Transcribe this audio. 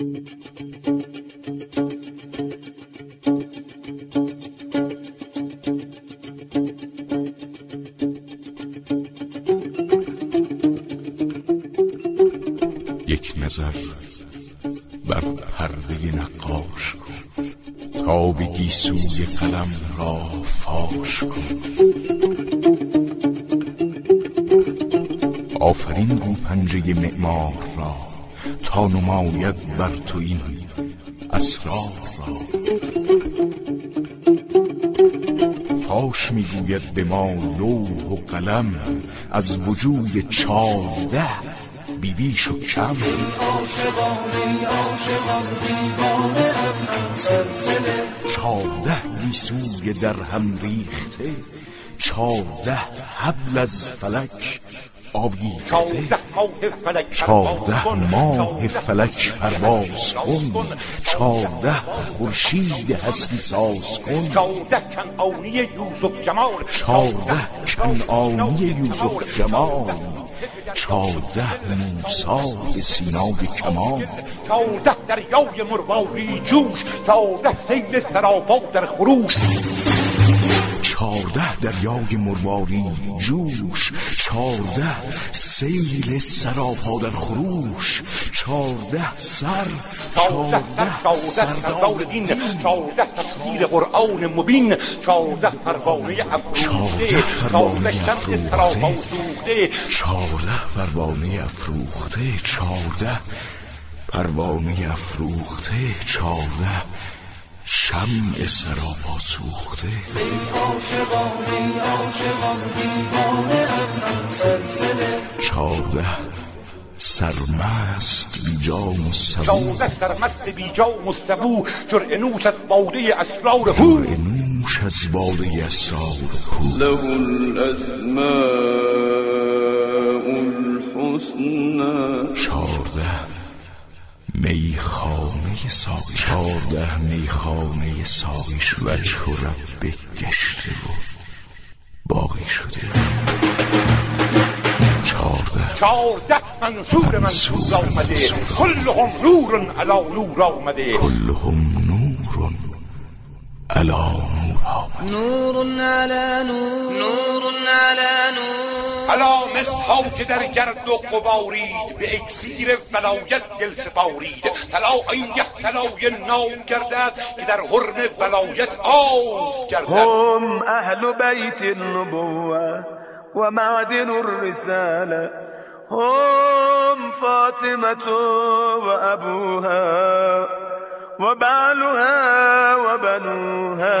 یک نظر بر پرده نقاش کن. تا به گیسوی قلم را فاش کن. آفرین گو پنجه معمار را. تا نماید بر تو این اسرار را. فاش می‌گوید به ما لوح و قلم از وجود چارده بیبیش و کم. چارده گیسوی در هم ریخته. چارده حبل از فلک آویخته چارده ماه فلک پرواز کن. چارده خورشید هستی ساز کن. چارده کنعانی یوسف جمال. چارده کنعانی یوسف جمال. چارده موسی سینای کمان چارده دریای مرواری جوش. چارده سیل سراپا در خروش. چارده دریای مرواری جوش چارده سیل سراپا در خروش چارده سر چارده سر چارده سردار دین چارده تفسیر قرآن مبین چارده پروانه افروخته چارده شمع سراپا سوخته. چارده پروانه افروخته چارده پروانه افروخته چارده شمع سراپا سوخته چارده سرمست بی جام و سبو. چارده سرمست بی جام و سبو. جرعه نوش از باده اسرار هو جرعه نوش از باده اسرار هو له الأسماء الحسنى. چارده میخانه ساقی چارده میخانه ساقیش و رب گشته و باقی شده. چارده چارده منصور منصور آمده. کلهم نور علا نور آمده. کلهم نور علا نور آمد نور على نور. نور على نور. علا مسها که در گرد و قبارید به اکسیر ولایت دل سپارید. طلا این گه طلای نام گردد که در حرم ولایت آب گردد. هم أهل بيت النبوة ومعدن الرسالة. هم فاطمة وأبوها وبعلها وبنوها